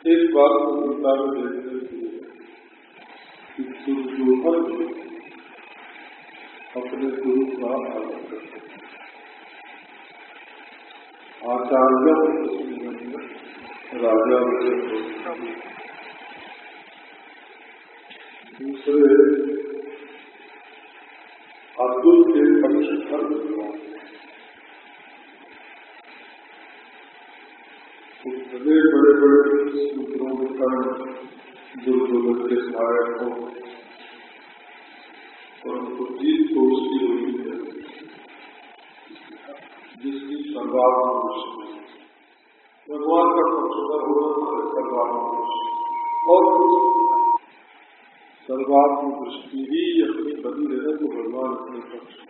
एक बात को गीता में देखने के दुर्योधन अपने गुरु का आदर करते आचार्य राजा दूसरे अर्जुन के पक्ष धर्म इतने बड़े बड़े सूत्रों में कर्म दुर्योधन के सहायक हो परंतु जीत तो उसकी हुई है जिसकी दृष्टि भगवान का होना सर्वात्म दृष्टि और सर्वात्म दृष्टि ही अपनी बनी रहे तो भगवान अपने पक्ष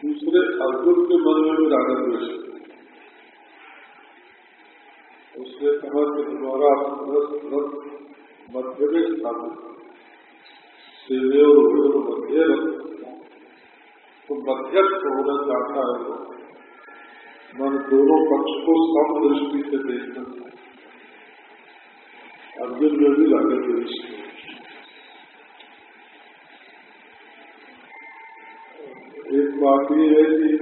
दूसरे अर्जुन के मन में भी रागा द्वेष कहा कि तुम्हारा मध्य में स्थापित मध्य तो मध्यस्थ होना चाहता है मन दोनों पक्ष को सम दृष्टि से देखना अर्जुन में भी लगे दृष्टि एक बात ये है कि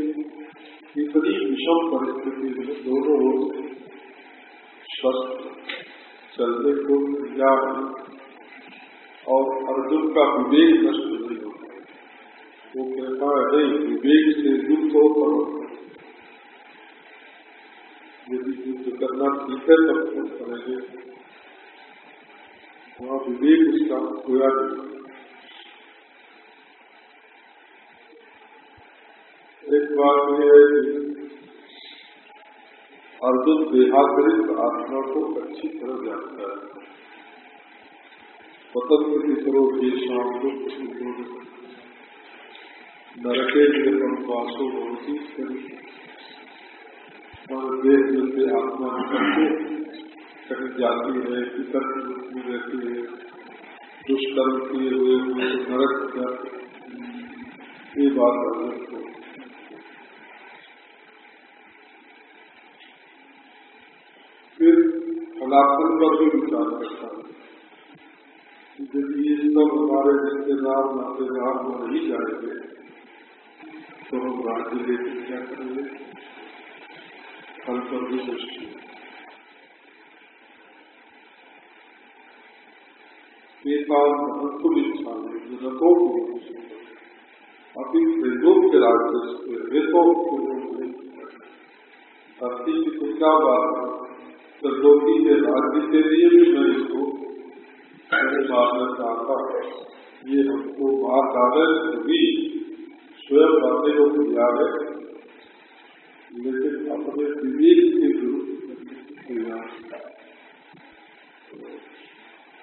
इतनी विषम परिस्थिति में दोनों ओर स्वस्थ चलने को तैयार और अर्जुन का विवेक नष्ट नहीं होता। वो कहता है विवेक से युद्ध हो करो यदि युद्ध करना ठीक है, तब तो करेंगे। वहाँ विवेक उसका खोया नहीं एक बात यह है कि अर्जुन देहाग्रित आत्मा को अच्छी तरह जानता है। स्वतंत्र तरह के शाम को नरके वासो होती और देह मिलते आत्मा निकलते कहीं जाती है, पितर की रहती है, दुष्कर्म किए हुए नरक ये बात अर्जुन को फिर फलाफल पर भी विचार करता है। यदि ये सब हमारे रिश्तेदार, नातेदार में नहीं जाएँगे। तो हम राज्य लेकर क्या करेंगे? फल पर भी दृष्टि नेपाल महत्व इच्छा रथों अभी प्रयोग के राज्य से रेतों धरती की क्या बात है। त्रिलोकी के राज्य के लिए भी मैं इसको। मारना चाहता ये हमको मार डाले भी स्वयं बातें को दिया है। लेकिन अपने विवेक के विरुद्ध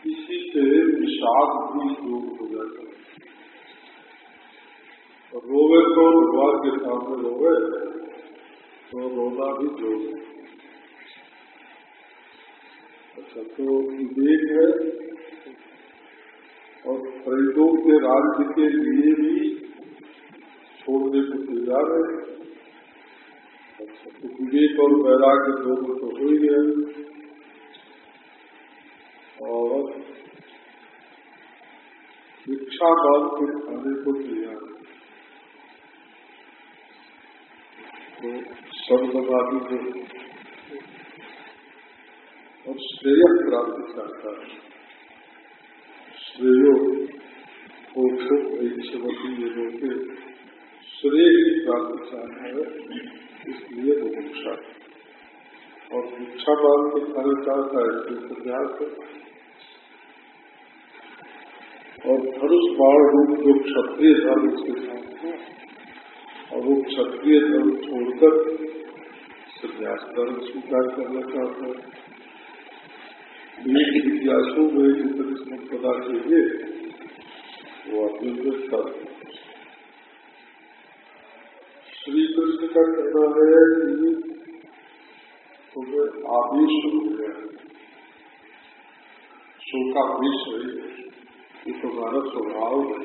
इसी से विषाद भी दूर हो जाता है। रोवे तो भगवान के सामने रोवे तो रोना भी जोड़ अच्छा तो विवेक है, और प्रयोग के राज्य के लिए भी छोड़ने को तैयार है। अच्छा तो विवेक और वैराग्य दोनों तो हो ही गया और शिक्षा काल के खाने को तैयार। है तो सर्ववादी जो और श्रेय प्राप्त चाहता है। श्रेयो ऐश्वती ये लोग श्रेय की प्राप्त चाहता है इसलिए वो और मुक्षा बाल को खाना चाहता है इसलिए प्रयास और धनुष बाढ़ रूप जो क्षत्रिय धर्म उसके साथ है, और वो क्षत्रिय धर्म छोड़कर संन्यास धर्म स्वीकार करना चाहता है। एक जिज्ञासु में जितने पता चाहिए वो अपने श्री कृष्ण का कहना है कि तुम्हें आदेश हो गया शोकावेश है ये तुम्हारा स्वभाव है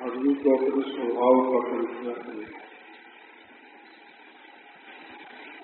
आदमी को अपने स्वभाव का परिचय है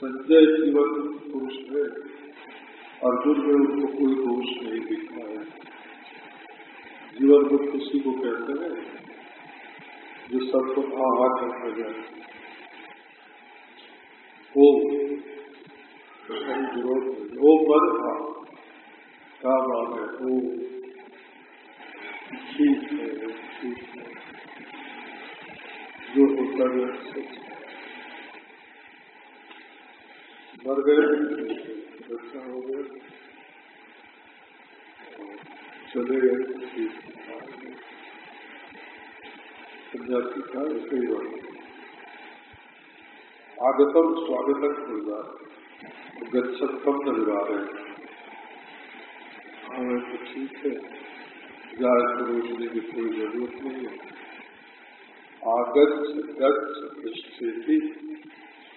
संजय जीवन पुरुष है अर्जुन में उनको कोई दोष नहीं दिखता है। जीवन को खुशी को कहते हैं, जो सबको आहार करना जाए वो विरोध वो मन था क्या बात है वो ठीक है ठीक है। जो होता है मर गए अच्छा हो गया चले गए था ही बात आगतम स्वागतम होगा गच्छतम नजरा रहे हाँ तो ठीक है जाए रोकने की कोई ज़रूरत नहीं है आगत गच्छ स्थिति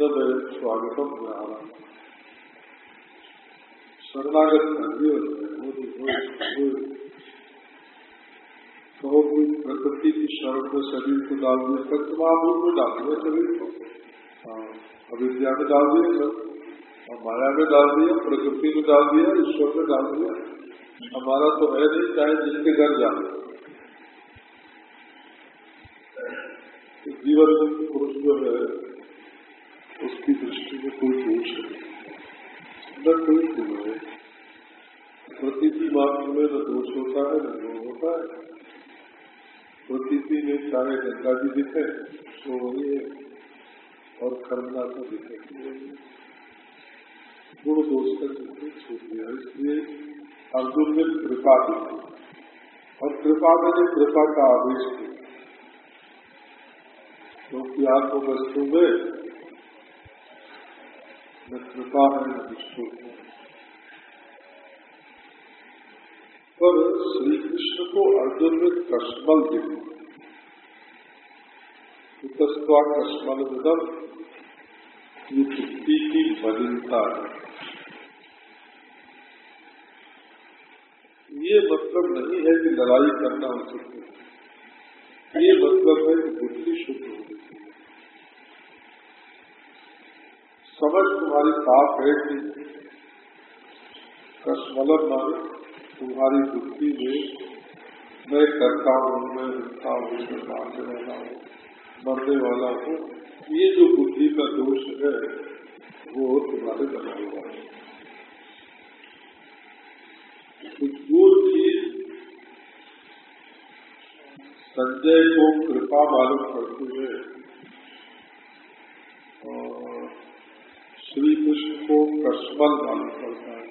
स्वागतम ज्ञान शरणागत प्रकृति की शरण में शरीर को डाल दिया सत्य महाभूत में डाल दिया शरीर को अविद्या में डाल दिया सब और माया में डाल दिया प्रकृति में डाल दिया ईश्वर में डाल दिया हमारा तो है नहीं, चाहे जिसके घर जाए जीवन पुरुष जो है उसकी दृष्टि में कोई दोष नहीं। न कोई गुण है। प्रतीति मात्र में न दोष होता है, न गुण होता है। प्रतीति में चाहे गंगा जी दिखे तो वही है, और कर्मना को दिखे गुण दोष का छूट गया इसलिए अर्जुन ने कृपा दिखी और कृपा मैंने कृपा का आदेश किया क्योंकि आपको वस्तु में विष्णु पर श्री कृष्ण को अर्जुन में कश्मल दिखा उतस्वा कश्मल विदम ये बुद्धि की मलिनता है ये मतलब नहीं है कि लड़ाई करना उचित है ये मतलब है कि बुद्धि शुद्ध होगी समझ तुम्हारी साफ़ है कि कसमलन माने तुम्हारी बुद्धि में मैं करता हूँ, मैं हिंसा हूँ, मैं मारने वाला हूँ, मरने वाला हूँ। ये जो बुद्धि का दोष है, वो तुम्हारे बना हुआ है। तो जो चीज़ संजय को कृपा मालूम करती है। श्री कृष्ण को कस्मल मालूम पड़ता है।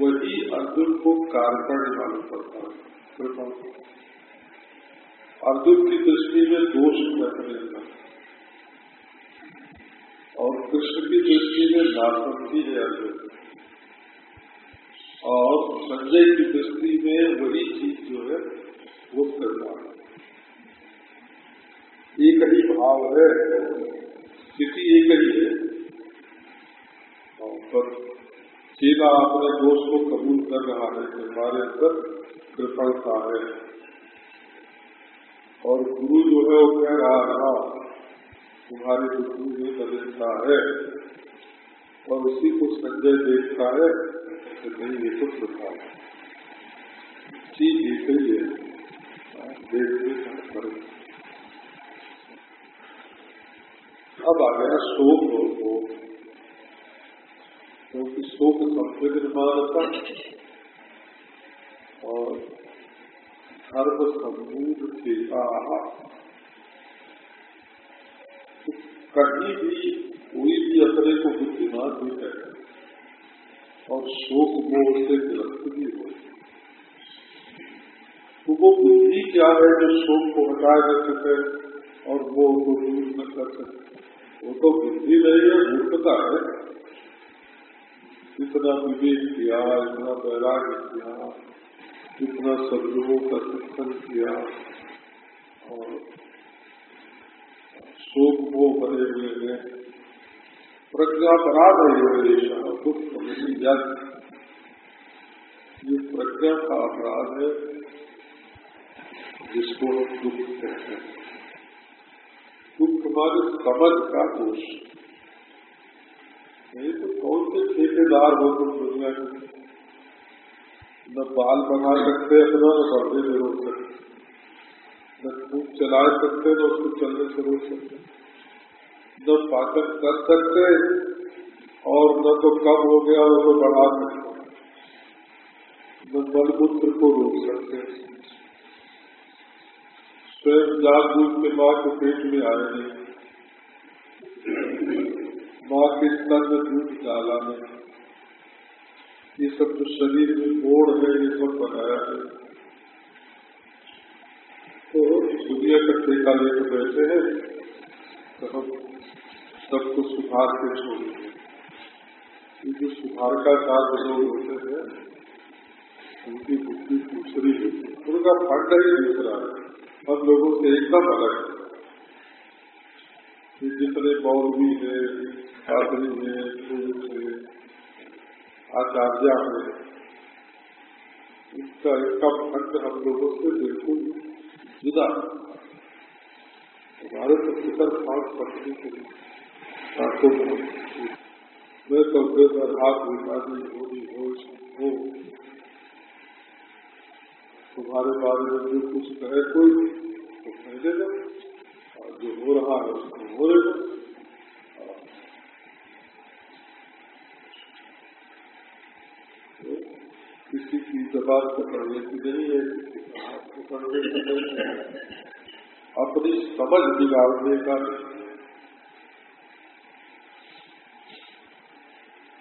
वही अर्जुन को कारकर्ण मालूम पड़ता है। अर्जुन की दृष्टि में दोष था और कृष्ण की दृष्टि में नासमती है अर्जुन। और संजय की दृष्टि में वही चीज़ जो है, वो करना एक ही भाव है स्थिति एक ही है। पर सीधा अपने दोष को कबूल कर रहा है कि हमारे अंदर कृपणता है। और गुरु जो है वो कह रहा था तुम्हारी बुद्धि में बदलता है और उसी को संजय देखता है कि नहीं ये तो चीज़ एक ही है हाँ, देखने का अब आ गया शोक और भोग क्योंकि शोक संवेदन मानता और धर्म समूह थे कहीं भी कोई भी अपने को बुद्धिमान भी है और शोक मोह से ग्रस्त भी हो तो वो बुद्धि क्या है जो शोक को हटा कर सके और मोह को दूर न कर सके? वो तो बुद्धि नहीं है, मूर्खता है। इतना विवेक किया, इतना वैराग्य किया इतना सदगुणों का शिक्षण किया, और शोक को बने हुए हैं। प्रज्ञा अपराध है दुख ये प्रज्ञा का अपराध है, जिसको दुख कहते हैं। दुख हमारे समझ का दोष। नहीं तो कौन से ठेकेदार हो तुम दुनिया के? न बाल बना सकते, अपना न बढ़ने में रोक सकते। न खूब चला सकते, न उसको चलने से रोक सकते। न पाचन कर सकते, और न तो कम हो गया वो तो बढ़ा सकते। न बलपुत्र को रोक सकते। स्वयं दूध के माँ के पेट में आए नहीं माँ के स्तन में दूध डाला नहीं ये सब जो शरीर में ओढ़ है, ये सब बनाया है। तो दुनिया का ठेका लेकर बैठे हैं तो हम सबको सुधार के छोड़ेंगे जो सुधार का कार्य लोग होते हैं, उनकी बुद्धि दूसरी होती है। उनका फंड ही दूसरा है। हम लोगों से एकदम अलग है। जितने मौलवी है पादरी है पुरुष है आचार्य है इसका इसका फंड हम लोगों से बिल्कुल जुदा हमारे तो फिकर खास पत्नी के मैं तो बेहतर हाथ विकासी होगी होश हो तुम्हारे बारे में जो कुछ कहे कोई तो कह देगा और जो हो रहा है उसको हो रहेगा तो किसी की पकड़ने की नहीं है अपनी समझ बिगाड़ने का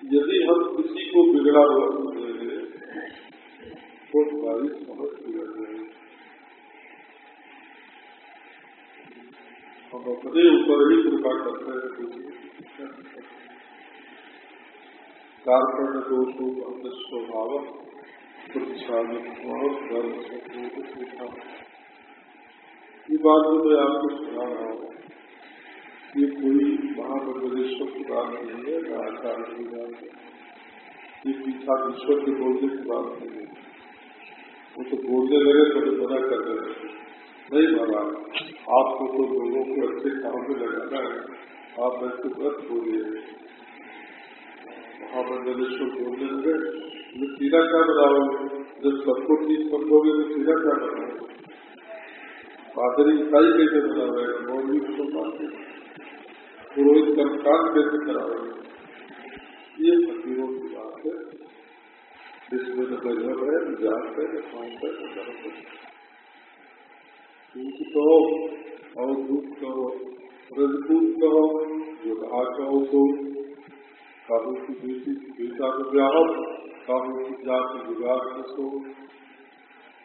यदि हम किसी को बिगड़ा हुआ तो हमारी समझ बिगड़ जाएगी हम अपने ऊपर ही कृपा करते हैं कार्पण दोषो अंध स्वभाव ये बात जो मैं आपको सुना रहा हूँ ये कोई महाबलेश्वर की बात नहीं है न आचार्य की बात है ये पीछा ईश्वर के बोलने की बात नहीं है वो तो बोलने लगे तो मना कर दे नहीं बाबा आपको तो लोगों को अच्छे काम में लगाना है आप ऐसे मत बोलिए। महामंडलेश्वर बोलने लगे सीधा क्या बनाओगे जब सबको ठीक समझोगे तो सीधा क्या बनाओगे पादरी ईसाई कैसे बनाओगे मौलवी को मानते पुरोहित कर्मकांड कैसे कराओगे ये फकीरों की बात है। जिसमें न गजब है, न जात है, न खान है, न धर्म है। दूध कहो और दूध कहो रजदूत कहो, जो कहा कहो तो काबू की बेटी, बेटा को ब्याह काबू की जात विवाह सो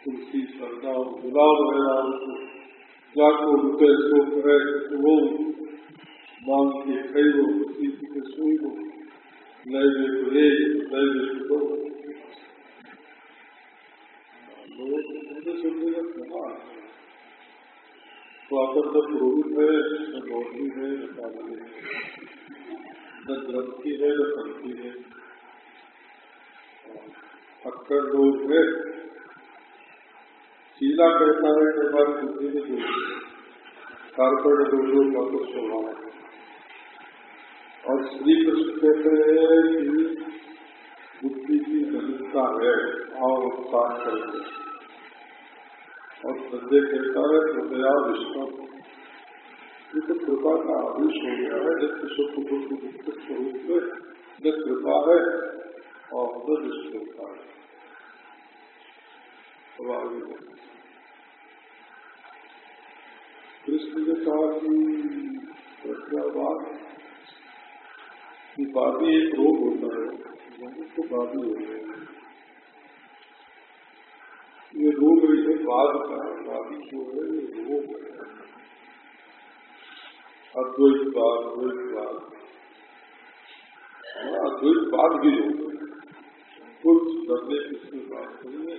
तुलसी सरदा गुलाब है राम को जाको रुपये सो करे वो मांग के कई वो किसी के सोई हो नए वे तो ले, नए वे तो तो अगर न पुरोहित है, न मौली है, न काली है। न ग्रंथी है, न पंथी है। अक्कर लोग है चीला कहता है कि हमारी बुद्धि में जो कार्पण दोषों का तो स्वभाव है। और श्री कृष्ण कहते हैं कि बुद्धि की नवीनता है और उत्साह करके और संजय कहता है हृदया विष्णु। ये तो कृपा का आदेश हो गया है सुख दुख मुक्त स्वरूप में न कृपा है और न निष्ठता है। अब आगे कृष्ण ने कहा कि बात कि बाबी एक रोग होता है मनुष्य तो बाबी हो गया ये रोग है बाद का बाकी जो है ये रोग है। अद्वैत बाद द्वैत बाद हाँ, अद्वैत बाद भी हो। कुछ डरने किसकी बात नहीं है।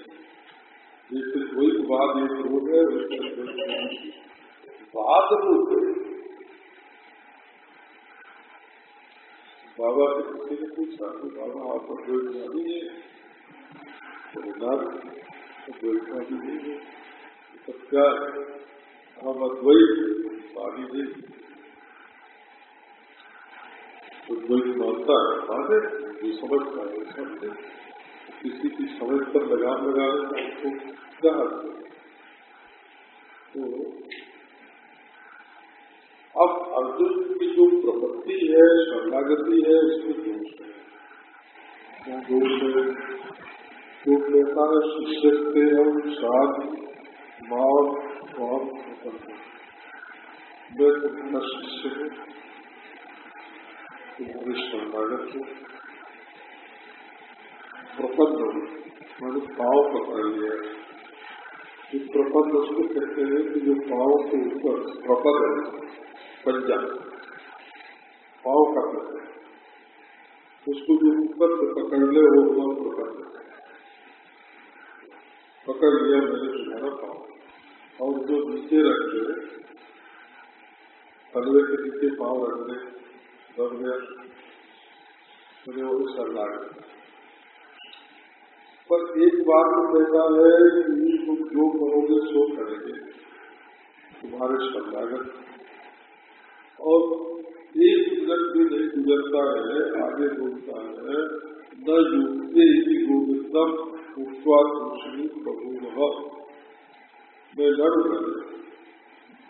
जैसे द्वैत बाद एक रोग है वैसे बाद रोग बाबा से किसी ने पूछा कि बाबा आप अद्वैत नहीं है। द्वैता भी नहीं है। हम अद्वैत स्वामी जी तो मानता है समझता है किसी की समझ पर लगाम लगाने का उसको क्या तो अब अर्जुन की जो प्रपत्ति है, शरणागति है, उसमें दोष है। दोष है? तो कहता है शिष्य से हम शादी माँ स्वाम मैं तुम्हारा शिष्य हूँ। तुम्हारे शरणागत हूँ। प्रपन्न मैंने पाव पकड़ लिया जो प्रपन्न उसको कहते हैं कि जो पाव के ऊपर प्रपद है, पंजा, पाव का कहते उसको जो ऊपर से पकड़ ले, वो हुआ प्रपन्न पकड़ लिया मैंने तुम्हारा पाँव। और जो नीचे रखे हलवे के नीचे पाँव रखने दब गया। मुझे वो शरणाग पर एक बात तो कहता है कि तुम जो करोगे सो करेंगे। तुम्हारे शरणागत। और एक मिनट भी नहीं गुजरता है, आगे बोलता है, न युक्ते ही गोविंदम उठवा बबूल मैं लड़ूँगा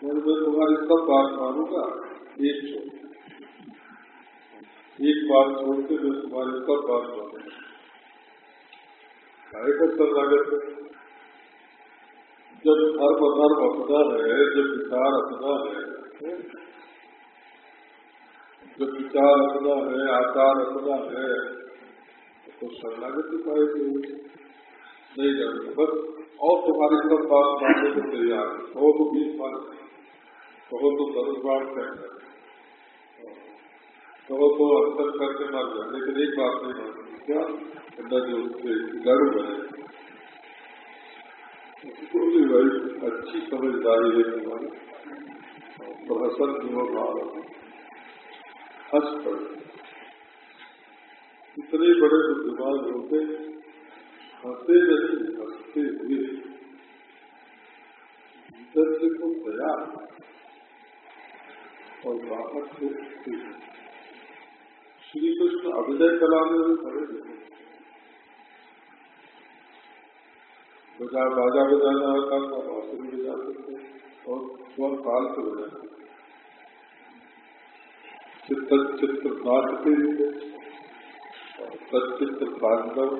मैं मैं तुम्हारी सब बात मानूँगा। एक छोड़। एक बात छोड़ के मैं तुम्हारी सब बात मानूँगा। लागत जब धर्म धर्म अपना है, जब विचार अपना है, जब विचार अपना है, आचार अपना है तो शरणागति पाएगी नहीं जाने बस और तुम्हारी सब बात मानने को तैयार है। कहो तो बीस बार कहो तो दस बार कहना कहो तो अंतर करके मर जाए, लेकिन एक बात नहीं मानती क्या अंदर जो उससे डर बने उसको भी भाई अच्छी समझदारी है तुम्हारी। प्रहसन जो भाव हंस पड़े। इतने बड़े बुद्धिमान होते हंसे नहीं, हँसते हुए। भीतर तो दया और बाहर से श्री कृष्ण अभिनय कराने में खड़े थे। बजा बाजा बजाना आता था बांसुरी बजाते थे और स्वर काल से बजाते चित्र चित्र नाचते थे। सचित्र पांडव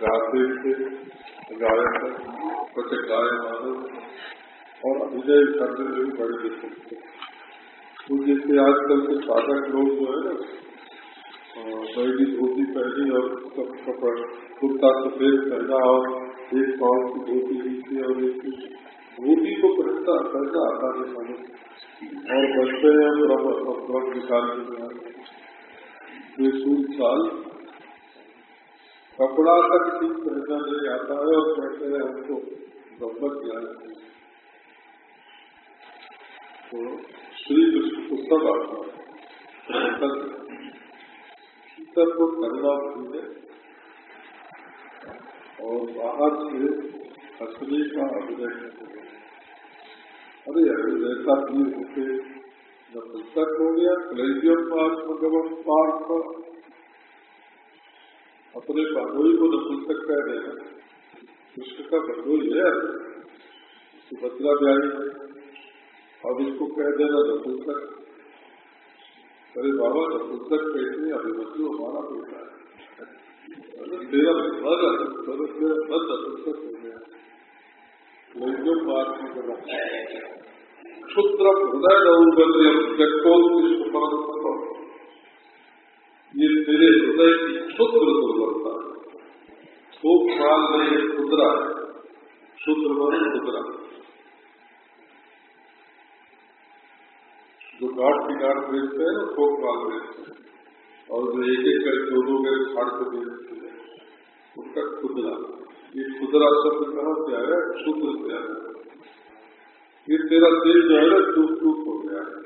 गाते थे गायक कुछ गाय मानव और अभिनय करने में भी बड़े दिक्कत तो जैसे आजकल के साधक लोग जो है ना बैगी धोती पहनी और कुर्ता, सफ़ेद पहना और एक पाव की धोती नीचे और एक धोती को पहनता पहनना आता है मानो और बचते हैं ब्रह्म ब्रह्म निकालने में ये सूर्य साल, कपड़ा तक ठीक पहनना नहीं आता है और कहते हैं हमको गम्बत ज्ञान तो श्री कृष्ण को सब आता को करना भूले और बाहर से हंसने का अभिनय अरे जैसा भी होते न पुस्तक हो गया क्लेजियम पाठ भगवत पाठ अपने बंधोई को नपुंसक कह देना कृष्ण का बंधोई है। सुभद्रा और अब इसको कह देना नपुंसक अरे बाबा नपुंसक कैसे अभिमन्यु हमारा बेटा है। तेरा नपुंसक हो गया हृदय दौर्बल्य व्यक्तोत्कृष्ट ये तेरे हृदय की क्षुद्र दुर्बलता है। में ये खुदरा है। क्षुद्र मन गाठ की गाठ बेचते हैं थोक माल बेचते हैं। और जो एक एक कर दो दो कर फाड़ के बेचते हैं। उसका खुदरा। ये खुदरा शब्द कहा क्या है शुद्ध क्या है ये तेरा दिल जो है ना टूट टूट हो गया है।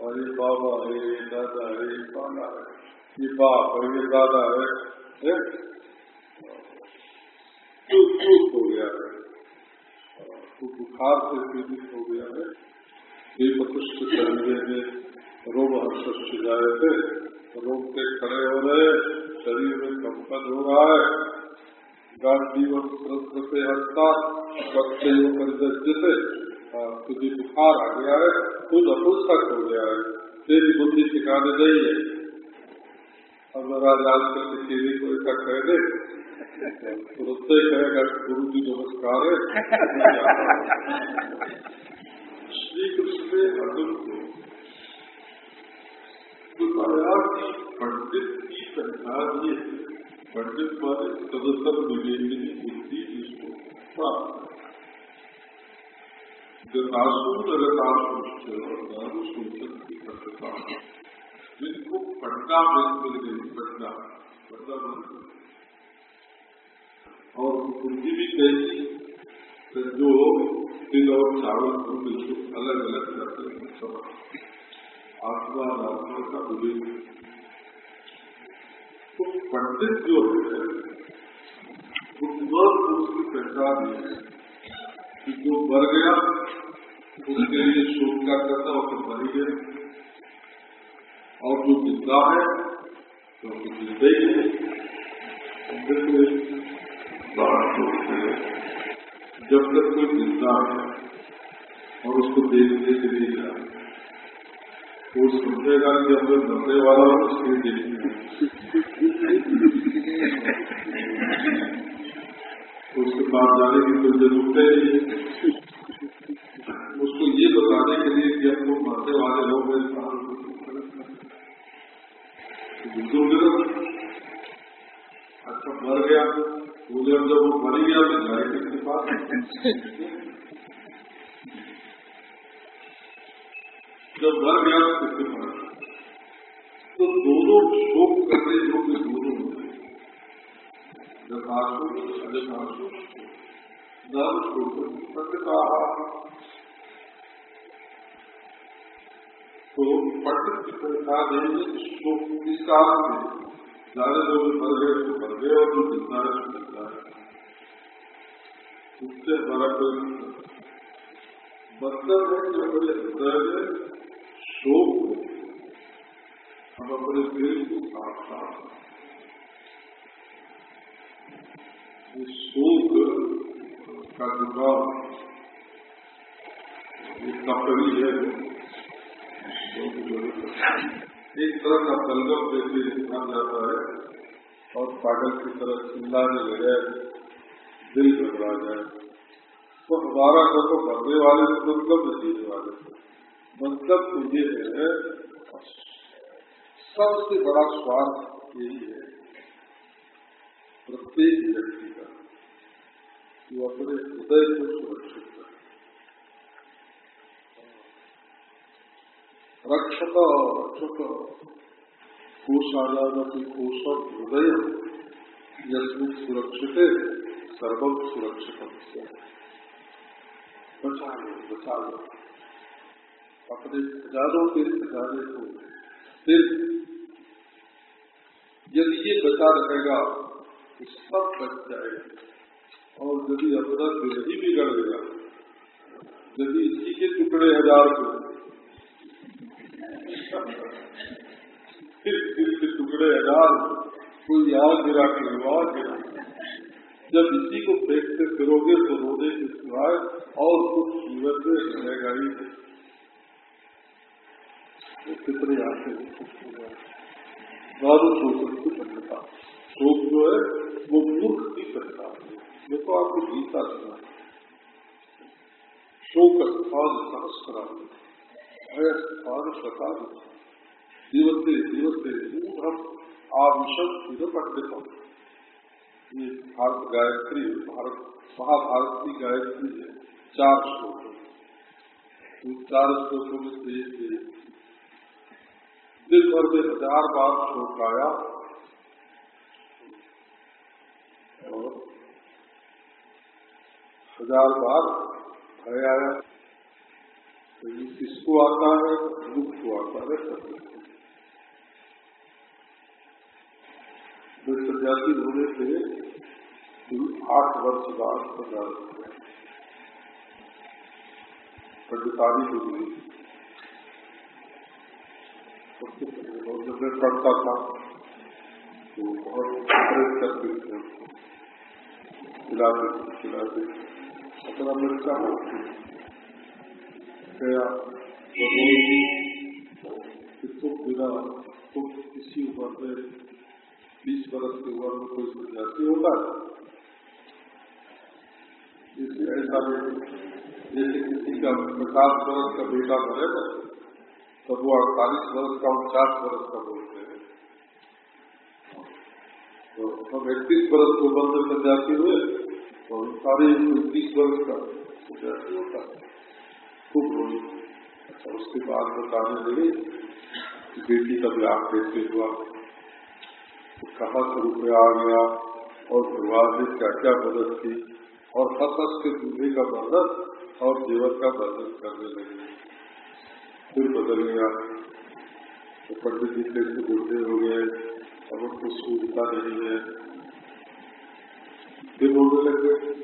और ये बाबा है ये दादा है ये पाना है ये बाप है ये दादा है टूट टूट हो गया है। तो बुखार से पीड़ित हो गया है। दीपपुष्प शरीर में रोग हर्ष जाए थे रोग के खड़े हो रहे शरीर में कंपन हो रहा है गांधीवन शस्त्र से हटता बच्चे जैसे तुझे बुखार आ गया है खुद अपुस्तक हो गया है तेरी बुद्धि सिखाने नहीं है अब महाराज आजकल किसी को ऐसा कह दे तुरंत कहेगा गुरु जी नमस्कार है श्री कृष्ण ने अर्जुन को बताया कि पंडित की पहचान ये पंडित माने सदसर विवेकनी बुद्धि जिसको प्राप्त गतासु दारू सूचन की जिनको पट्टा मिल गई। पट्टा पट्टा और बुद्धि भी कैसी जो तिल और चावल को बिल्कुल अलग अलग करते हैं सब आत्मा और आत्मा का विवेक तो पंडित जो है बुद्धिमान पुरुष की पहचान है कि जो मर गया उसके लिए शोक का करता और फिर मर गया और जो ज़िंदा है तो ज़िंदा ही है जब तक कोई ज़िंदा है और उसको देखने के लिए जाए, वो समझेगा कि अपने मरने वाला उसके देखने तो उसके पास जाने की कोई ज़रूरत नहीं उसको ये बताने के लिए कि हम लोग मरने वाले लोग अच्छा मर गया। वो जब वो मर गया तो जाए किसके पास? जब मर गया तो किसके पास? तो दोनों शोक करने योग्य दोनों होते जब आँसू जब आँसू नर शोक कहा तो पंडित की पहचान है, शोक की साथ में ज़्यादा लोग मर गए तो मर गए, और जो तो है उससे हमारा कोई मतलब है कि हमारे हृदय में शोक हम अपने दिल को साफ़ साफ़ शोक का जुकाम ये कपड़ी है। एक तरह का बलगम जैसे बन जाता है और पागल की तरह चिल्लाने लगे दिल घबरा जाए तो हमारा घर तो मरने वाले से मतलब जीने वाले से। मतलब तो ये है, सबसे बड़ा स्वार्थ यही है। प्रत्येक व्यक्ति का वो अपने हृदय को सुरक्षित करे। रक्षक रक्षक कोशालादपि कोशम हृदय यस्मिन सुरक्षित सर्वम सुरक्षित बचा लो बचा लो अपने खजानों के खजाने को फिर यदि ये बचा रहेगा तो सब बच जाएगा। और यदि अपना दिल ही बिगड़ गया, यदि इसी के टुकड़े हज़ार को फिर दिल के टुकड़े हज़ार कोई याद गिरा के आवाज़ गिरा जब इसी को देखते फिरोगे तो रोने के सिवाय और कुछ जीवन में रहेगा ही कितने आते दारू शोषण की पहनता शोक जो है, वो मूर्ख की पहचान है देखो आपको गीता सुना। शोक स्थान सहस्रा भय स्थान शता दिवसे दिवसे मूढ़ आविशम पंडितम ये भारत गायत्री भारत, महाभारत की गायत्री है, चार श्लोक चार श्लोकों में से एक दिन भर में हज़ार बार शोक आया, और हज़ार बार भय आया। तो ये किसको आता है? दुख को आता है सत्य सन्यासी होने से आठ वर्ष बाद हज़ार पंडितानी हो और जब मैं पढ़ता था। तो बहुत प्रेस करते थे। खिलाते खिलाते अपना लड़का गया। तो बिना तो किसी उम्र में बीस वर्ष की उम्र में कोई सन्यासी होगा जैसे ऐसा जैसे किसी का पचास वर्ष का बेटा बने ना तो वो अड़तालीस वर्ष का उनचास वर्ष का बोलते हैं। तो हम इकतीस वर्ष को बंद कर जाते हुए तो सारे उनतीस वर्ष का विद्यार्थी होता है खूब रोई अच्छा उसके बाद बताने लगे कि बेटी का ब्याह कैसे हुआ। तो कहाँ से रुपया आ गया और परिवार ने क्या क्या मदद की? और हस के दूल्हे का मदद और जेवर का वर्णन करने लगे। फिर बदल गया। तो पंडित जी कैसे बूढ़े हो गए, अब उनको सूझता नहीं है। फिर बोलने लगे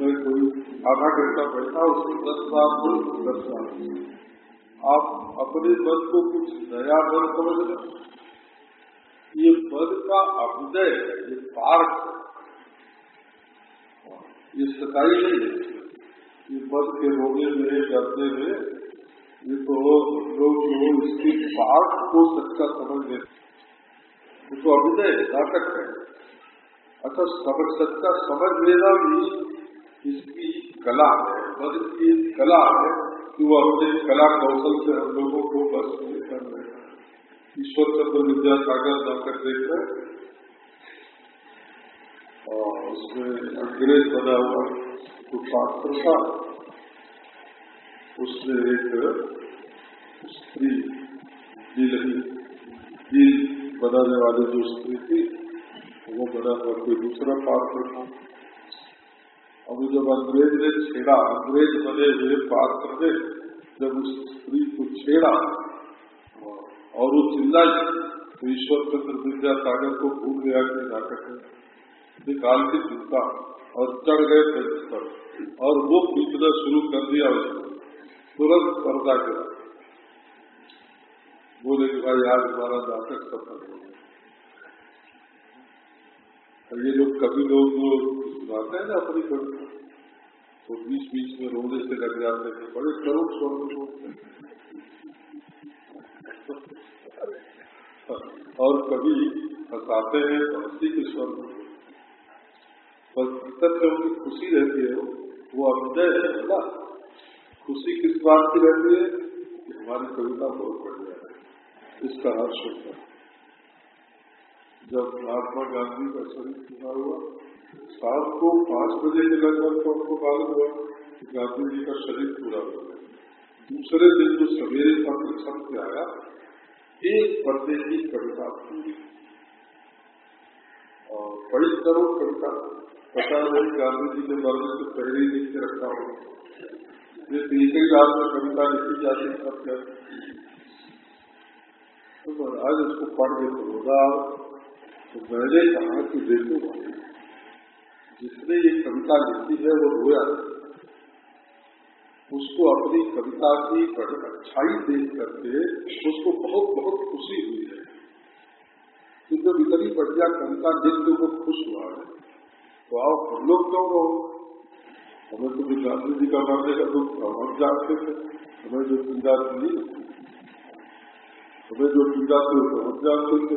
मैं कोई आधा घंटा बैठा उसमें दस साल बोल, दस साल आप अपने मन को कुछ नया मन समझ ये पद का अभ्युदय ये पार्क ये सताई नहीं है। ये पद के रोने में डरने में ये तो लोग जो इसकी बात को सच्चा समझ लेते वो तो अभिनय नाटक है। अच्छा समझ सच्चा समझ लेना भी इसकी कला है। मन की कला है कि वो अपने कला कौशल से हम लोगों को बस कर रहे हैं। ईश्वर चंद्र विद्यासागर नाटक देख रहे और उसमें अंग्रेज़ बना हुआ शास्त्र था उसमें एक स्त्री दिल बनाने वाली जो स्त्री थी वो बना हुआ कोई दूसरा पात्र था अब जब अंग्रेज़ ने छेड़ा अंग्रेज़ बने हुए पात्र ने जब उस स्त्री को छेड़ा और वो चिल्लाई तो ईश्वर चंद्र विद्यासागर को भूल गया कि नाटक है निकाल के जूता और चढ़ गए मंच पर। और वो पीटना शुरू कर दिया उसको तुरंत पर्दा गिरा। बोले कि भाई आज हमारा नाटक सफल हो गया। ये लोग कभी लोग जो सुनाते हैं ना अपनी कविता? तो बीच बीच में रोने से लग जाते थे बड़े करोड़ स्वर में बोलते हैं और कभी हंसाते हैं तो हँसी के स्वर पर से उनकी खुशी रहती है वो अभिनय है ना। खुशी किस बात की रहती है? कि हमारी कविता बहुत बढ़िया इसका हर्ष होता है। जब महात्मा गांधी का शरीर पूरा हुआ, शाम को पाँच बजे के लगभग हमको मालूम हुआ कि गांधी जी का शरीर पूरा हो। गया दूसरे दिन जो सवेरे पत्र छप के आया, एक पर्दे की कविता पूरी और बड़ी करो कविता पता नहीं गांधी जी ने मरने से पहले ही लिख के रखा हो। एक ही रात में कविता लिखी जाती सब तो महाराज उसको पढ़ के बोला तो मैंने कहा कि देखो भाई, जिसने ये कविता लिखी है, वो रोया। उसको अपनी कविता की अच्छाई देख करके उसको बहुत बहुत खुशी हुई है। कि जब इतनी बढ़िया कविता देख के वो खुश हुआ है तो आप हम लोग क्यों रहो हमें तो गांधी जी का मरने का दुख हम जानते थे, हमें जो चिंता थी तुम्हें जो पीड़ा थी तो हम जानते थे।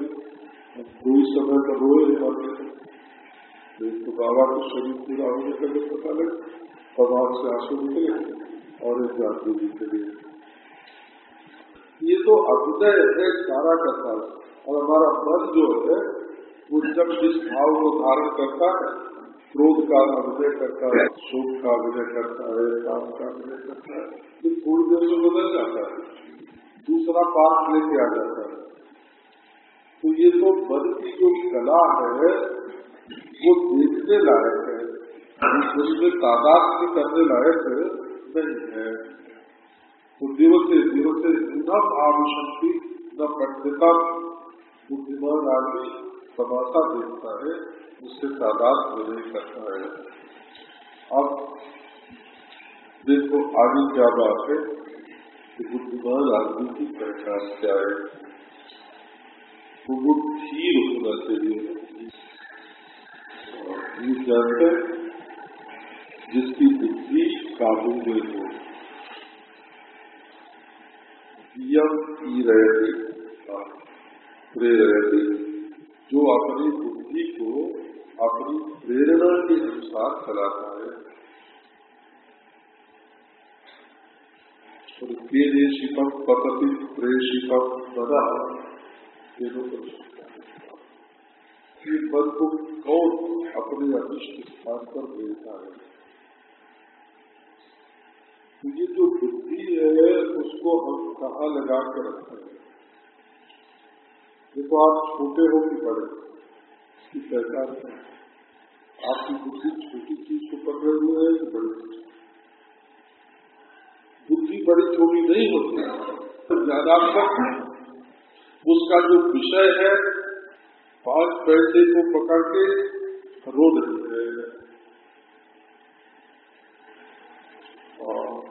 कोई समय पर रोए मरने थे। तो बाबा को शरीर पूरा होने का जब पता लगे तब से आँसू निकले और एक जाति जी के लिए ये तो अभ्युदय है सारा करता है। और हमारा मन जो है, वो जब जिस भाव को धारण करता है क्रोध का अभिनय करता है शोक का अभिनय करता है काम का अभिनय करता है थोड़ी देर में बदल जाता है। दूसरा पाठ लेके आ जाता है। तो ये तो मन की जो कला है, वो देखने लायक है। उसमें तादाद की करने लायक नहीं है। तो दिवसे दिवसे न भाव शक्ति न पंडिता बुद्धिमान आदमी समासा देखता है। उससे तादाद नहीं करता है। अब देखो आगे क्या बात है कि बुद्धिमान आदमी की पहचान क्या है? वो धीर होना चाहिए। जिसकी बुद्धि काबू में हो। यम प्रेरती, जो अपनी बुद्धि को अपनी प्रेरणा के अनुसार चलाता है। केदेशिकम पतति प्रेषिकम बदा ये मन को कौन अपने अभिष्ट स्थान पर भेजता है? ये जो बुद्धि है, उसको हम कहा लगा कर रखते हैं? देखो आप छोटे हो कि बड़े है। आपकी बुद्धि छोटी चीज़ को पकड़े हुए है कि बड़ी बुद्धि बड़ी छोटी नहीं होती। तो ज़्यादा उसका जो विषय है, पाँच पैसे को पकड़ के रो रही है।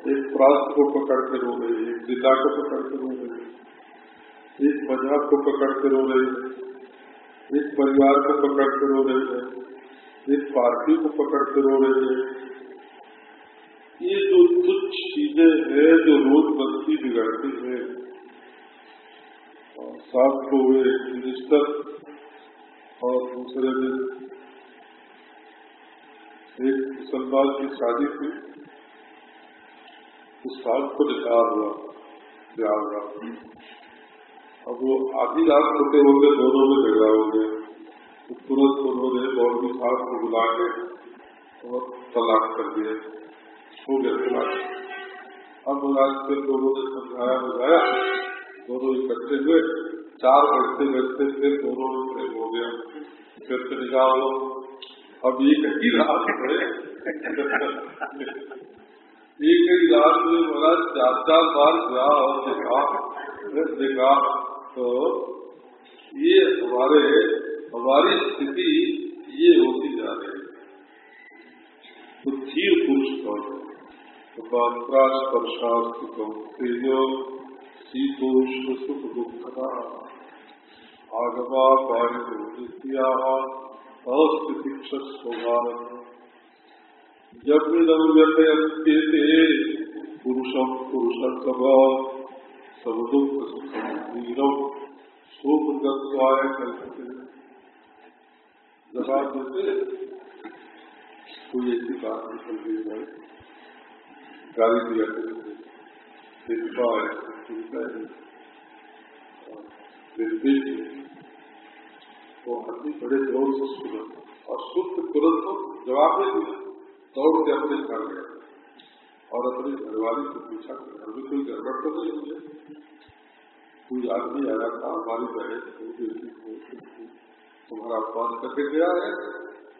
एक प्रास्त को पकड़ के रो रही है, एक जिला को पकड़ के रो रही है, एक मज़ाक को पकड़ के रो रही है। एक परिवार को पकड़ के रो रहे हैं एक पार्टी को पकड़ के रो रहे हैं। ये जो कुछ चीज़ें हैं जो रोज बस्ती बिगड़ती है सात को हुए मिनिस्टर और दूसरे दिन एक मुसलमान की शादी थी। उस साल को निकाह हुआ हुआ। अब वो आधी रात होते होते दोनों में झगड़ा हो गया। तुरंत उन्होंने मौलवी साहब को बुला के और तलाक कर दिया। हो गया तलाक। अब आज फिर दोनों ने समझाया बुझाया। दोनों इकट्ठे हुए। चार बजते बजते फिर दोनों में प्रेम हो गया फिर से निकाह लो अब एक ही रात में एक ही रात में बोला चार चार बार ब्याह और देखा देखा तो ये हमारे हमारी स्थिति ये होती जा रही है। तो पुरुष कौन है? उपात्रास्पर्शास्तिकं तेजो शीतोष्ण सुख दुःखदा आगमा पारितो नित्याः अस्तितिक्षस्वभारम् यज्ञदं व्यथयन्त्येते पुरुषं पुरुषर्षभ सर्वदुःखसुखं वीरं शोभगत्वाय कल्पते जवाब देते कोई ऐसी बात निकल गई है। गाली दिया करेंगे तो आदमी बड़े ज़ोर से सुना। और शुद्ध तुरंत जवाब नहीं दिया। दौड़ के अपने घर गया। और अपने घरवाली को पूछा घर में कोई गड़बड़ तो नहीं हुई कोई आदमी आया था हमारी बहन तुम्हारा अपमान करके गया है।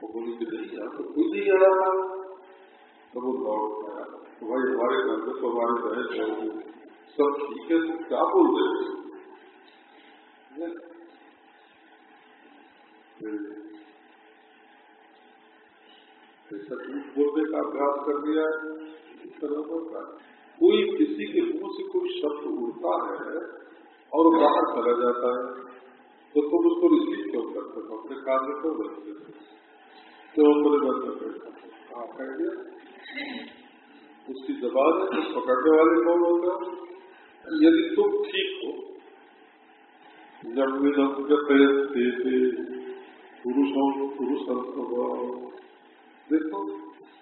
वो बोली, कि नहीं, यहाँ तो कोई नहीं आया था। तो वो लौट आया। तो भाई, हमारे घर में तो हमारे बहन जाओगे सब ठीक है तो क्या बोल रहे ऐसा झूठ बोलने का अभ्यास कर दिया। है इस तरह होता कोई किसी के मुँह से कोई शब्द उड़ता है और वो बाहर चला जाता है। तो तुम उसको रिसीव क्यों करते हो? अपने कार्य क्यों रखते क्यों बंद करते कहा कह दिया। उसकी जबान तो पकड़ने वाले कौन होगा यदि तुम ठीक हो जन्मिदम व्यपयते पुरुषों पुरुष देखो,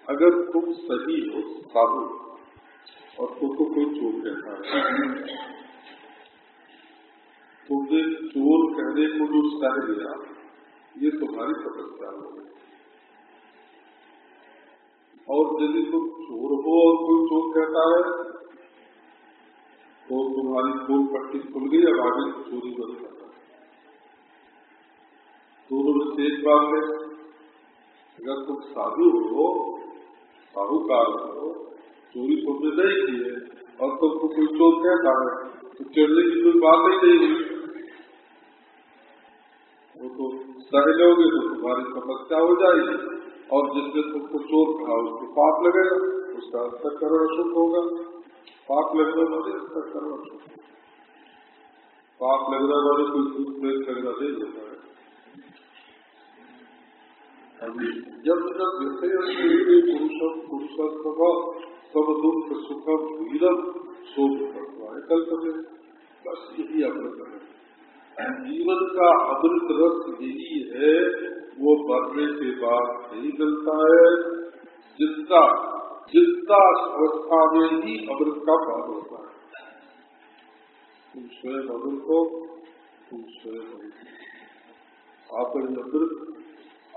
अगर तुम सही हो, साधु, और तुमको कोई चोट कहता है। तुमने चोर कहने को जो सह लिया, ये तुम्हारी समस्या हो गई। और यदि तुम चोर हो और कोई चोर कहता है तो तुम्हारी चोर पट्टी खुल गई, अब आगे चोरी बंद करना। दोनों में से एक बात है, अगर तुम साधु हो, साहूकार हो, चोरी तुमने नहीं की है, और तुमको कोई चोर कहता है तो चिड़ने की कोई बात ही नहीं हुई। वो तो सह लोगे तो तुम्हारी समस्या हो जाएगी। और जिसने तुमको चोर कहा उसको पाप लगेगा, उसका अंतर करण अशुद्ध होगा। पाप लगने वाले अंतर करण अशुद्ध पाप लगने वाले कोई दूध प्रेम लगना नहीं होता है। जब जब विषय पुरुषम सब सब दुख, सुखम वीरम शोभ करता है कल कभी बस यही अमृत है जीवन का अमृत रस यही है, वो मरने के बाद नहीं मिलता है। ज़िंदा ज़िंदा अवस्था में ही अमृत का पान होता है। तुम स्वयं अमृत हो, तुम स्वयं अमृत आप अमृत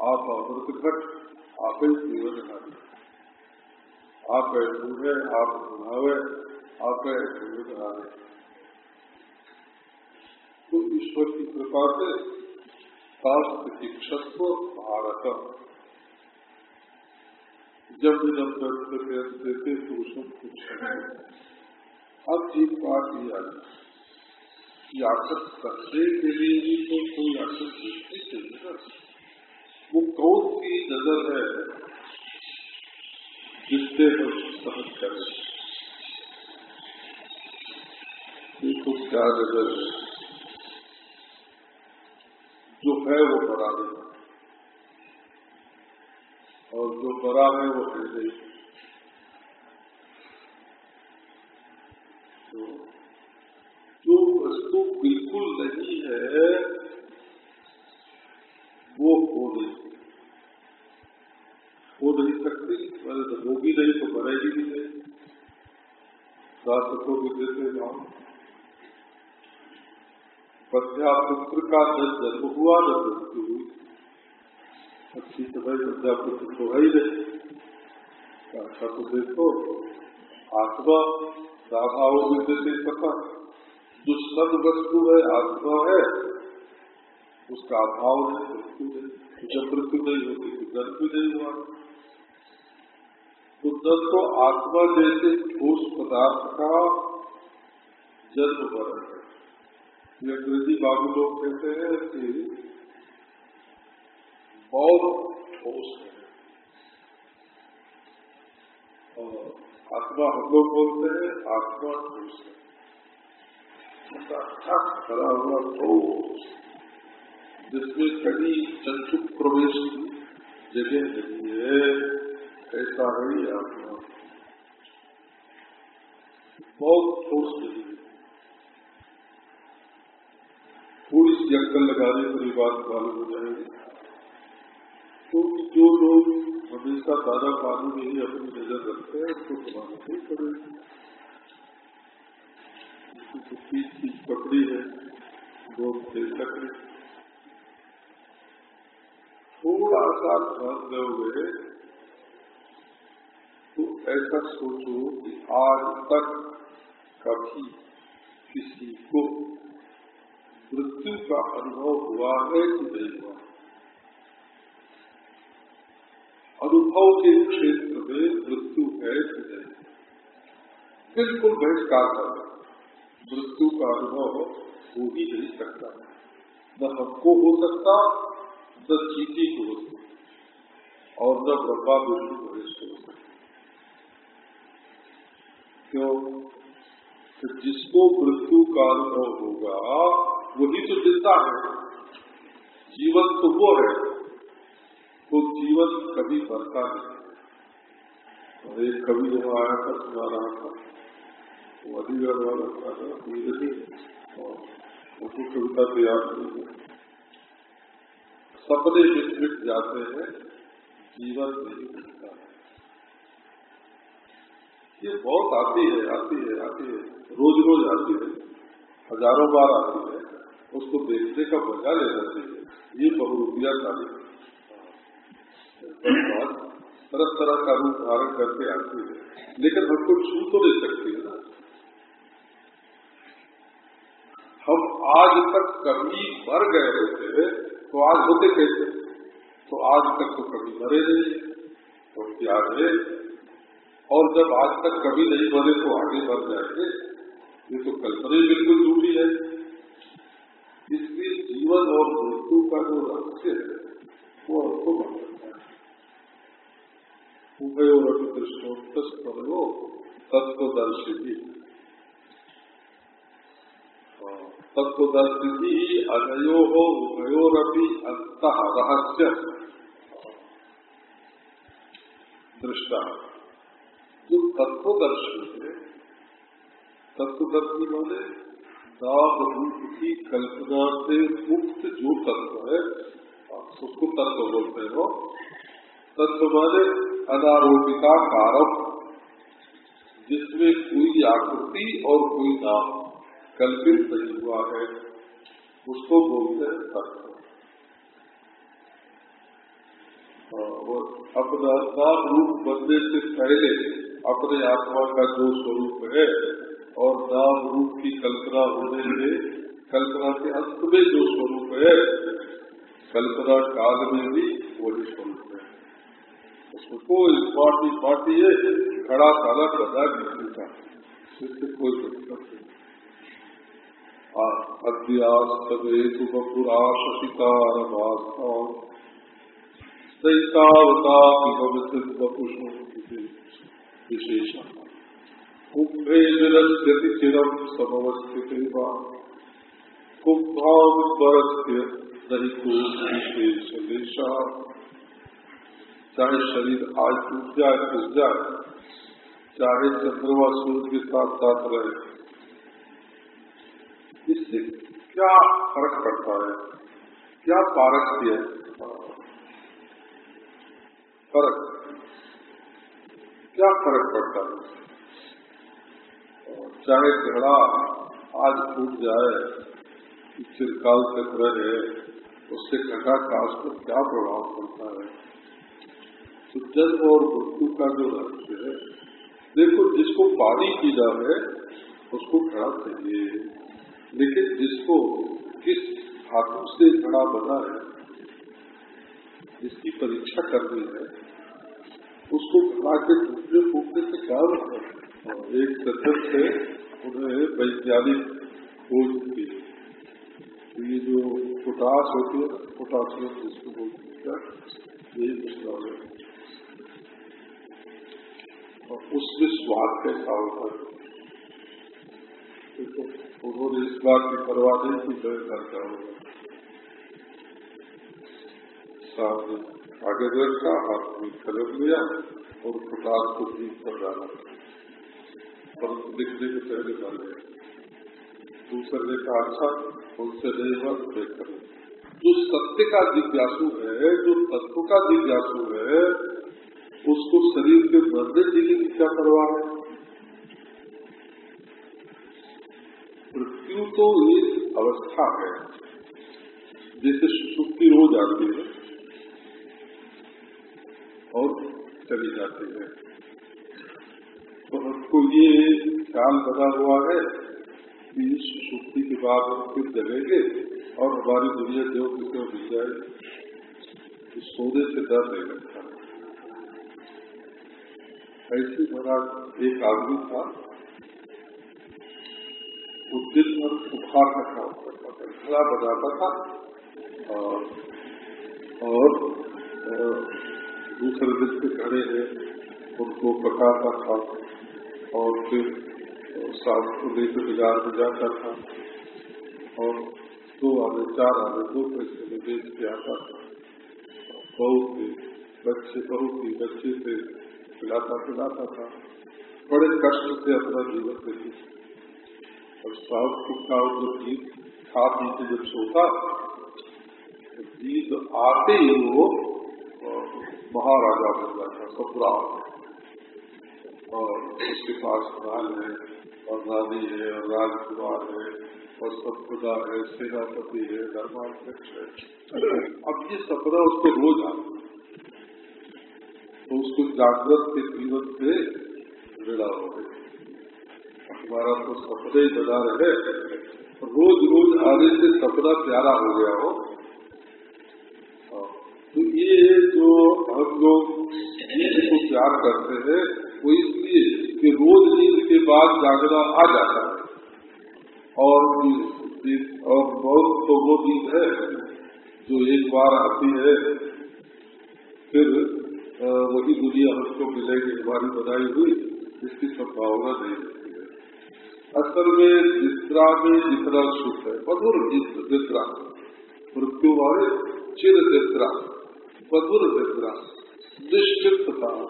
आप अमृत घट, आप जीवन घट। आप है, आप बुढ़ावे आप है। जीवन तो ईश्वर की कृपा से शास्त्र शिक्षत्व भारत जब विदम देते पुरुषों कुछ अब एक बात यह कि आखिर करने के लिए भी तो कोई आखिर देखने चाहिए वो कौन की नज़र है, जिससे हम सहन करें देखो क्या नज़र है? जो है, वो बड़ा नहीं। और जो बड़ा है, वो है नहीं तो जो वस्तु बिल्कुल नहीं है, वो हो नहीं हो नहीं सकती मैंने तो होगी नहीं तो बनेगी भी नहीं। शासकों के देते नाम बद्या पुत्र का जब जन्म हुआ न मृत्यु हुई। अच्छी तो भाई बद्या पुत्र तो है ही नहीं। अच्छा तो देखो, आत्मा राभाव विद्य पता। जो सद वस्तु है, आत्मा है। उसका अभाव है, मृत्यु है। जब मृत्यु नहीं होती तो जन्म भी नहीं हुआ। तो जब तो आत्मा जैसे ठोस पदार्थ का जन्म बन है ये बाबू लोग कहते हैं कि बहुत ठोस है। और आत्मा हम लोग बोलते हैं, आत्मा ठोस है। खड़ा हुआ ठोस। जिसमें कभी चंचुक प्रवेश की जगह नहीं है, ऐसा है आत्मा। बहुत ठोस नहीं अक्कल लगाने पर ये बात मालूम हो जाएगी। तो जो लोग हमेशा दादा पानी में ही अपनी नज़र रखते हैं, उसको समाना नहीं पड़ेगी। पीठ की पकड़ी है दो तेज लकड़ी थोड़ा सा ध्यान दोगे तो ऐसा सोचो कि आज तक कभी किसी को मृत्यु का अनुभव हुआ है कि नहीं हुआ? अनुभव के क्षेत्र में मृत्यु है कि नहीं? बिल्कुल बहिष्कार कर मृत्यु का अनुभव हो ही नहीं सकता। न हमको हो सकता, न चीटी को हो सकता, और न ब्रह्मा विष्णु महेश को हो सकता। क्यों? जिसको मृत्यु का अनुभव होगा वही तो ज़िंदा है। जीवन तो वो है तो जीवन कभी मरता नहीं। एक कवि जब आया था, सुना रहा था। वो अधिगढ़ वाला था उनको कविता तो याद नहीं है सपने मिट जाते हैं, जीवन नहीं मिलता। है ये बहुत आती है आती है आती है। रोज रोज आती है। हज़ारों बार आती है। उसको देखने का मज़ा जाते हैं। ये बहुरूपिया तारीख तरह तरह का रूप धारण करके आती है। लेकिन हमको छू तो नहीं सकती है ना। हम आज तक कभी मर गए होते तो आज होते कैसे? तो आज तक तो कभी मरे नहीं तो क्या है। और जब आज तक कभी नहीं मरे तो आगे बढ़ जाएँगे। ये तो कल्पना ही बिल्कुल झूठी है। इसलिए जीवन और मृत्यु का जो रहस्य है, वो हमको मालूम उभयोरपि कृष्णोत्तरो तत्वदर्शी भी तत्वदर्शी अनयो उभयोरपि अंत रहस्य। दृष्टा। जो तत्वदर्शी है तत्वदर्शी माने नाम रूप की कल्पना से मुक्त जो तत्व है उसको तत्व बोलते हैं तत्व माने अनारोपिता कारक जिसमें कोई आकृति और कोई नाम कल्पित नहीं हुआ है उसको बोलते हैं तत्व। हाँ, अपना नाम रूप बनने से पहले अपने आत्मा का जो स्वरूप है और नाम रूप की कल्पना होने से कल्पना के अंत में जो स्वरूप है, कल्पना काल में भी वही स्वरूप है। उसको कोई पार्टी पार्टी है, खड़ा साला बजा नहीं का इससे कोई मतलब नहीं। अद्यास्तवेतु बपुरा शशिकार दैतावतापुषु विशेष कुंभे जलस्यति चिरम समवस्थित कुंभावरस्य दही विशेष चाहे शरीर आज टूट जाए टूट जाए चाहे चंद्रमा सूर्य के साथ साथ रहे। इससे क्या फ़र्क पड़ता है? क्या पारक है? फ़र्क। क्या फ़र्क पड़ता है? चाहे घड़ा आज फूट जाए चिरकाल तक रहे, उससे घटा काश पर क्या प्रभाव पड़ता है। तो जन्म और मृत्यु का जो रहस्य है, देखो जिसको पानी पीना है, उसको घड़ा चाहिए। लेकिन जिसको किस धातु से घड़ा बना है, जिसकी परीक्षा करनी है, उसको घड़ा के टूटने फूटने से क्या रखना मतलब एक सज्जन से उन्हें वैज्ञानिक खोज की ये जो पोटास होती है पोटासियम जिसको बोलते हैं यही मसला है। और उसमें स्वाद कैसा होता है। तो उन्होंने इस बात की परवाह नहीं की मैं करता होगा? सामने आगे रखा हाथ में कलम लिया, और प्रकाश को ठीक कर डाला। परंतु लिखने के पहले मर गए। दूसरे ने कहा अच्छा उनसे नहीं हुआ तो मैं जो सत्य का जिज्ञासु है, जो तत्व का जिज्ञासु है, उसको शरीर के मरने की क्या परवाह है। मृत्यु तो एक अवस्था है, जैसे सुसुप्ति हो जाती है और चली जाती है। तो हमको ये ख्याल बना हुआ है कि सुसुप्ति के बाद हम फिर जगेंगे और हमारी दुनिया जो किसी मिल सोने से डर नहीं लगता। ऐसे महाराज एक आदमी था वो दिन भर बुखार का काम करता था खड़ा बजाता था और, और दूसरे दिन के खड़े हैं उनको पकाता था। और फिर को लेकर बाज़ार में जाता था। और दो आने चार आने दो पैसे में बेच के आता था। बहू के बच्चे बहू की बच्चे से खिलाता, पिलाता था। बड़े कष्ट से अपना जीवन व्यतीत और साउथ का जो गीत खा पी के जब सोता तो नींद आते ही वो महाराजा बन जाता सपरा और उसके पास महल है और रानी है और राजकुमार है और संपदा है सेनापति है धर्माध्यक्ष है। अब ये सपना उसको रोज आता तो उसको जागृत के जीवन से जुड़ा हो गए। हमारा तो सपने ही बना रहे। रोज रोज आने से सपना प्यारा हो गया हो। हाँ, तो ये जो हम लोग को प्यार करते हैं वो इसलिए कि रोज नींद के बाद जागना आ जाता है। और और बहुत तो वो नींद है जो एक बार आती है, फिर वही दुनिया हमको मिलेगी, हमारी बनाई हुई, इसकी संभावना नहीं रहती है। असल में निद्रा में जितना सुख है, मधुर निद्रा मृत्यु वाले चिर निद्रा, मधुर निद्रा।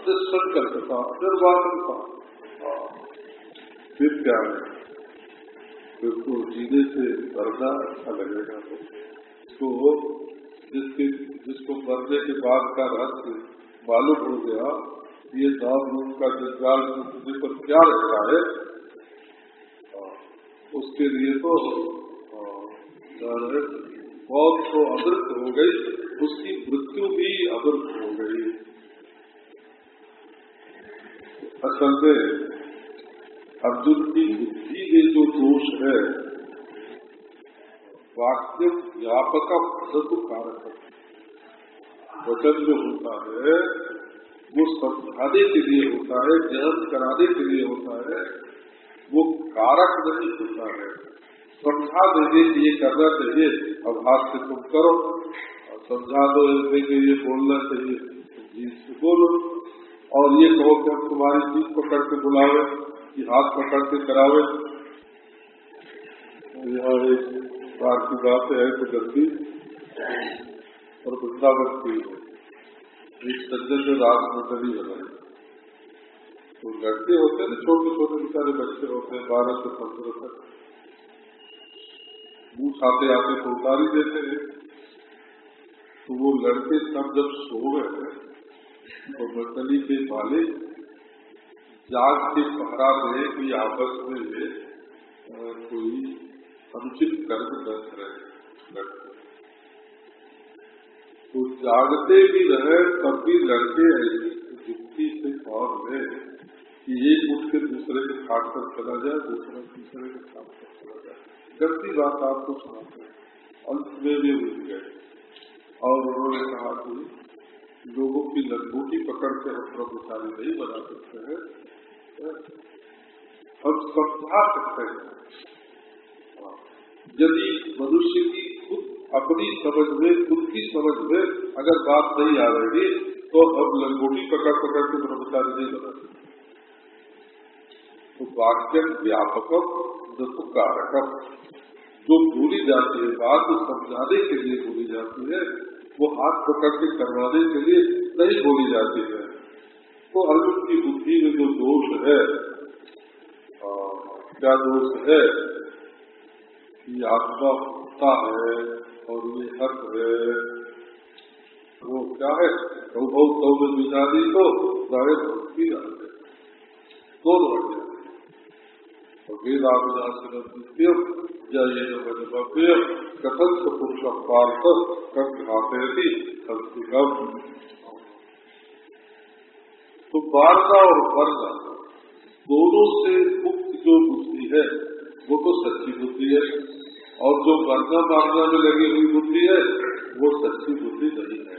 निसंकल्पता निर्वाचनता फिर क्या तो जीने से डरना अच्छा लगेगा तो। जिसके, जिसको मरने के बाद का रहस्य मालूम हो गया, ये नाम रूप का जंजाल मुझे पर क्या रहता है? उसके लिए तो बहुत तो अमृत हो गई, उसकी मृत्यु भी अमृत हो गई। असल में अर्जुन की बुद्धि में जो दोष है वाक्य व्यापक कारक वचन जो होता है, वो समझाने के लिए होता है ज्ञान कराने के लिए होता है, वो कारक नहीं होता है। समझा देने के लिए करना चाहिए हाथ से तुम करो, और समझा दो देंगे ये बोलना चाहिए। से बोलो। और ये कहो कि हम तुम्हारी चीज़ पकड़ के बुलावे, कि हाथ पकड़ के करावे। यहाँ एक बार की बात है तो गलती और वृंदावन की एक सज्जन ने रात मंडली बनाई तो लड़के होते हैं छोटे छोटे बेचारे बच्चे होते हैं, बारह से पंद्रह तक। मुँह आते आते तो उतारी देते हैं। तो वो लड़के सब जब सो गए तो मंडली के मालिक जाग के पहरा दे कि आपस में कोई अनुचित कर्म न रहे तो जागते भी रहे, तब भी लड़के ऐसी युक्ति से और है कि एक उठ के दूसरे के खाट पर चला जाए, दूसरा, तीसरे के खाट पर चला जाए। गलती बात आपको सुनाते हैं। अंत में भी उठ गए। और उन्होंने कहा कि लोगों की लंगोटी पकड़ के हम प्रभुशाली नहीं बना सकते हैं। हम समझा सकते हैं। यदि मनुष्य की खुद अपनी समझ में, खुद की समझ में अगर बात नहीं आ रही तो हम लंगोटी पकड़ पकड़ के ब्रह्मचारी नहीं बना सकते। तो वाक्य व्यापक कारक जो भूली जाती है, बात समझाने के लिए भूली जाती है वो हाथ पकड़ के करवाने के लिए नहीं बोली जाती है। तो अर्जुन की बुद्धि में जो दोष है आ, क्या दोष है? कि आत्मा होता है और ये हक है। वो क्या है? कौ कौ में दी तो सारे भक्ति दोनों थी तो वार्ता और वर्गा दोनों से मुक्त जो बुद्धि है, वो तो सच्ची बुद्धि है। और जो मरना मारना में लगी हुई बुद्धि है, वो सच्ची बुद्धि नहीं है।